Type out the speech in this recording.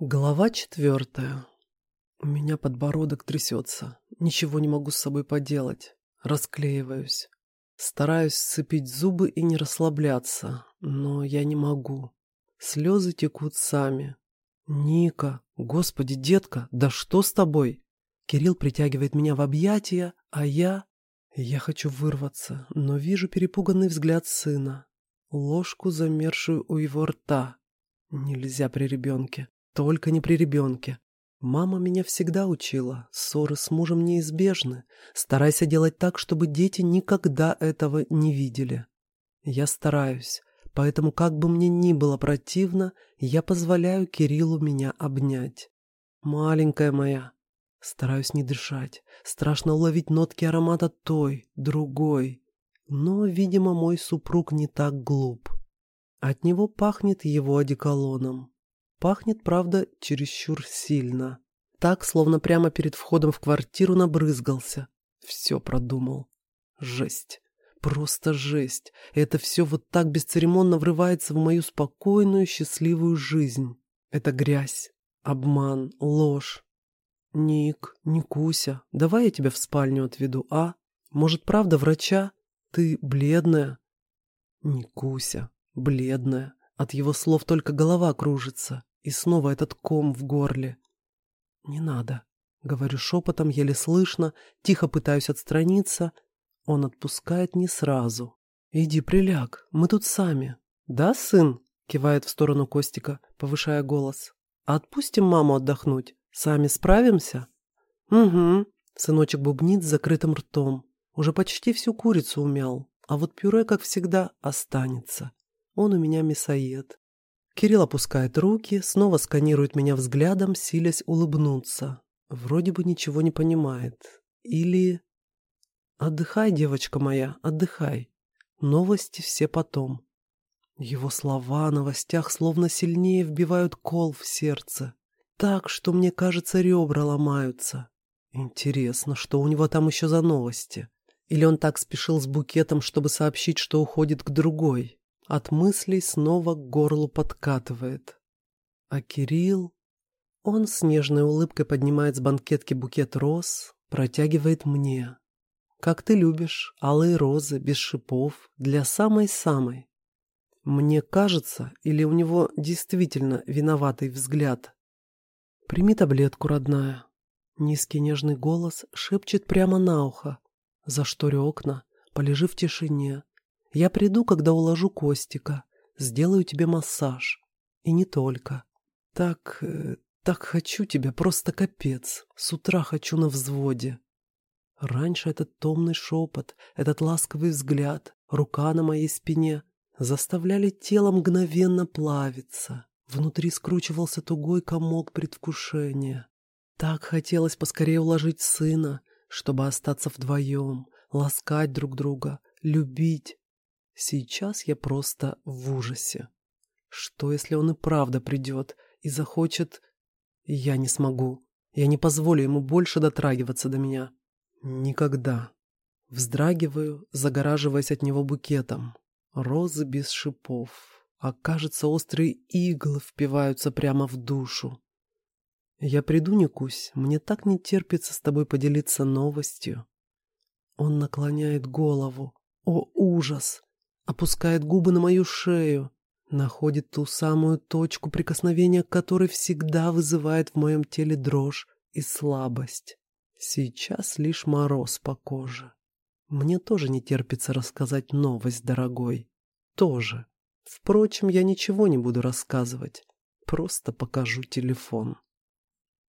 Глава четвертая. У меня подбородок трясется. Ничего не могу с собой поделать. Расклеиваюсь. Стараюсь сцепить зубы и не расслабляться, но я не могу. Слезы текут сами. «Ника! Господи, детка, да что с тобой?» Кирилл притягивает меня в объятия, а я... Я хочу вырваться, но вижу перепуганный взгляд сына. Ложку, замершую у его рта. Нельзя при ребенке. Только не при ребенке. Мама меня всегда учила, ссоры с мужем неизбежны. Старайся делать так, чтобы дети никогда этого не видели. Я стараюсь, поэтому как бы мне ни было противно, я позволяю Кириллу меня обнять. Маленькая моя. Стараюсь не дышать, страшно уловить нотки аромата той, другой. Но, видимо, мой супруг не так глуп. От него пахнет его одеколоном. Пахнет, правда, чересчур сильно. Так, словно прямо перед входом в квартиру набрызгался. Все продумал. Жесть. Просто жесть. Это все вот так бесцеремонно врывается в мою спокойную, счастливую жизнь. Это грязь, обман, ложь. Ник, Никуся, давай я тебя в спальню отведу, а? Может, правда врача? Ты бледная? Никуся, бледная. От его слов только голова кружится. И снова этот ком в горле. «Не надо», — говорю шепотом, еле слышно, тихо пытаюсь отстраниться. Он отпускает не сразу. «Иди, приляг, мы тут сами». «Да, сын?» — кивает в сторону Костика, повышая голос. «Отпустим маму отдохнуть. Сами справимся?» «Угу», — сыночек бубнит с закрытым ртом. Уже почти всю курицу умял, а вот пюре, как всегда, останется. Он у меня мясоед. Кирилл опускает руки, снова сканирует меня взглядом, силясь улыбнуться. Вроде бы ничего не понимает. Или... «Отдыхай, девочка моя, отдыхай. Новости все потом». Его слова о новостях словно сильнее вбивают кол в сердце. Так, что мне кажется, ребра ломаются. Интересно, что у него там еще за новости? Или он так спешил с букетом, чтобы сообщить, что уходит к другой? От мыслей снова к горлу подкатывает. А Кирилл... Он с нежной улыбкой поднимает с банкетки букет роз, протягивает мне. Как ты любишь, алые розы, без шипов, для самой-самой. Мне кажется, или у него действительно виноватый взгляд. Прими таблетку, родная. Низкий нежный голос шепчет прямо на ухо. Заштори окна, полежи в тишине, я приду, когда уложу Костика, сделаю тебе массаж. И не только. Так, э, так хочу тебя, просто капец. С утра хочу на взводе. Раньше этот томный шепот, этот ласковый взгляд, рука на моей спине заставляли тело мгновенно плавиться. Внутри скручивался тугой комок предвкушения. Так хотелось поскорее уложить сына, чтобы остаться вдвоем, ласкать друг друга, любить, Сейчас я просто в ужасе. Что, если он и правда придет и захочет... Я не смогу. Я не позволю ему больше дотрагиваться до меня. Никогда. Вздрагиваю, загораживаясь от него букетом. Розы без шипов. А кажется, острые иглы впиваются прямо в душу. Я приду, Никусь, мне так не терпится с тобой поделиться новостью. Он наклоняет голову. О, ужас! Опускает губы на мою шею, находит ту самую точку прикосновения, которой всегда вызывает в моем теле дрожь и слабость. Сейчас лишь мороз по коже. Мне тоже не терпится рассказать новость, дорогой. Тоже. Впрочем, я ничего не буду рассказывать. Просто покажу телефон.